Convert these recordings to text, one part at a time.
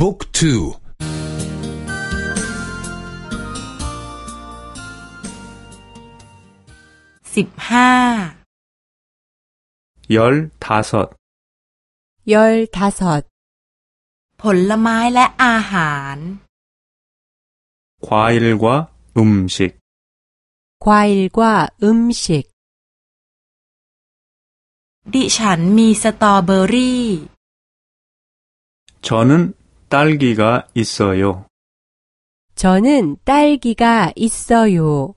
บุ๊กทูสิบห้า열다섯열다섯ผลไม้และอาหาร 과일과 음식 과일과 음식 ดิฉันมีสตรอเบอรี่ 저는 딸기가 있어요. 저는 딸기가 있어요.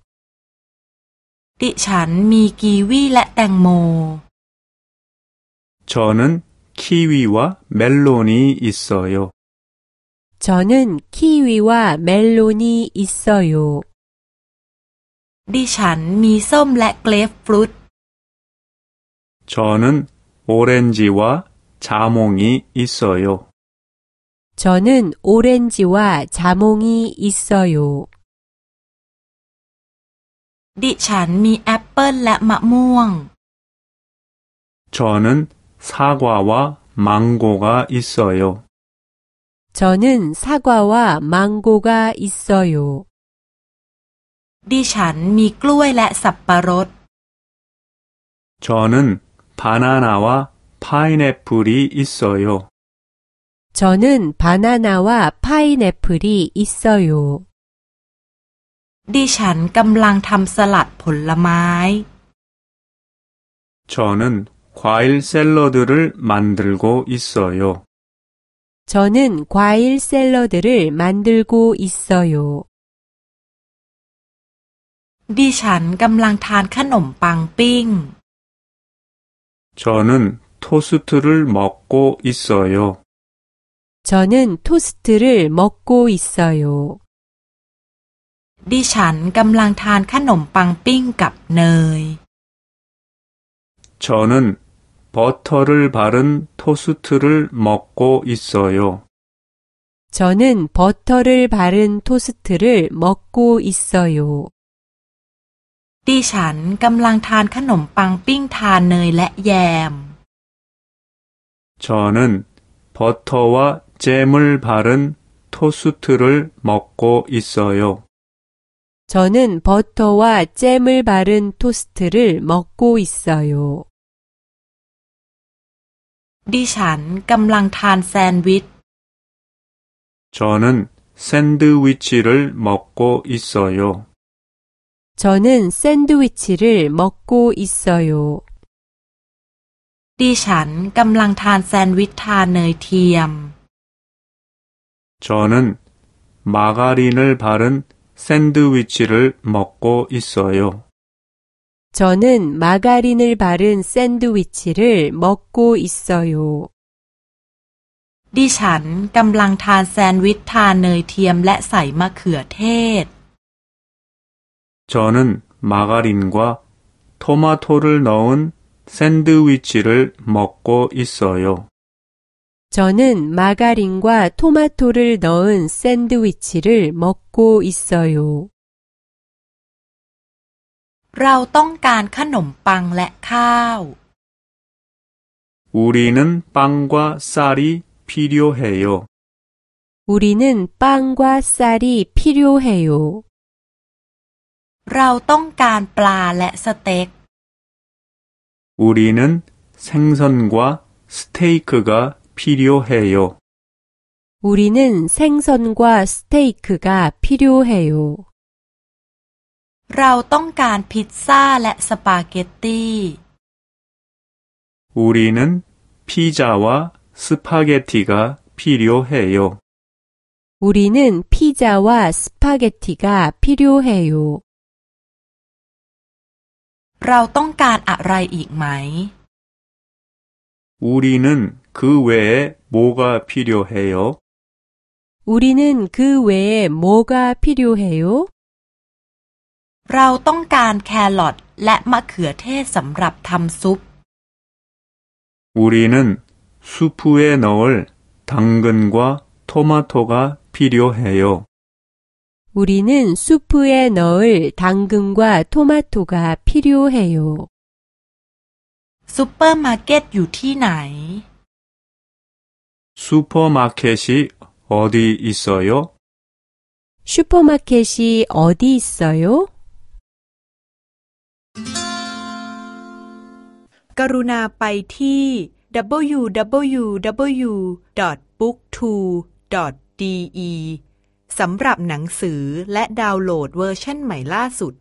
ดิฉันมีกีวีและแตงโม 저는 키위와 멜론이 있어요. 저는 키위와 멜론이 있어요. ดิฉันมีส้มและเกรฟฟรุต 저는 오렌지와 자몽이 있어요. 저는 오렌지와 자몽이 있어요. ดิฉันมีแอปเปิลและมะม่วง 저는 사과와 망고가 있어요. 저는 사과와 망고가 있어요. ดิฉันมีกล้วยและสับปะรด 저는 바나나와 파인애플이 있어요. 저는 바나나와 파인애플이 있어요. ดิฉันกำลังทำสลัดผลไม้ 저는 과일 샐러드를 만들고 있어요. 저는 과일 샐러드를 만들고 있어요. ดิฉันกำลังทานขนมปังปิ้ง 저는 토스트를 먹고 있어요. 저는 토스트를 먹고 있어요. ดิฉันกำลังทานขนมปังปิ้งกับเนย 저는 버터를 바른 토스트를 먹고 있어요. 저는 버터를 바른 토스트를 먹고 있어요. ดิฉันกำลังทานขนมปังปิ้งทานเนยและแยม 저는 버터와 잼을 바른 토스트를 먹고 있어요. 저는 버터와 잼을 바른 토스트를 먹고 있어요. ดิฉันกำลังทานแซนด์วิช 저는 샌드위치를 먹고 있어요. 저는 샌드위치를 먹고 있어요. ดิฉันกำลังทานแซนด์วิชทานเนยเทียม 저는 마가린을 바른 샌드위치를 먹고 있어요. 저는 마가린을 바른 샌드위치를 먹고 있어요. ดิฉันกำลังทานแซนด์วิชทานเนยเทียมและใส่มะเขือเทศ 저는 마가린과 토마토를 넣은 샌드위치를 먹고 있어요. 저는 마가린과 토마토를 넣은 샌드위치를 먹고 있어요. เราต้องการขนมปังและข้าว 우리는 빵과 쌀이 필요해요. 우리는 빵과 쌀이 필요해요. เราต้องการปลาและสเต็ก 우리는 생선과 스테이크가 필요해요. 우리는 생선과 스테이크가 필요해요. เราต้องการพิซซ่าและสปาเกตตี 우리는 피자와 스파게티가 필요해요. 우리는 피자와 스파게티가 필요해요. เราต้องการอะไรอีกไหม 우리는 그 외에 뭐가 필요해요? 우리는 그 외에 뭐가 필요해요? เราต้องการแครอทและมะเขือเทศสำหรับทำซุป 우리는 수프에 넣을 당근과 토마토가 필요해요. 우리는 수프에 넣을 당근과 토마토가 필요해요. ซูเปอร์มาร์ 슈퍼마켓이 어 어디 있어요? 슈퍼마켓이 어디 있어요? กรุณาไปที่ www.booktwo.de สำหรับหนังสือและดาวน์โหลดเวอร์ชันใหม่ล่าสุด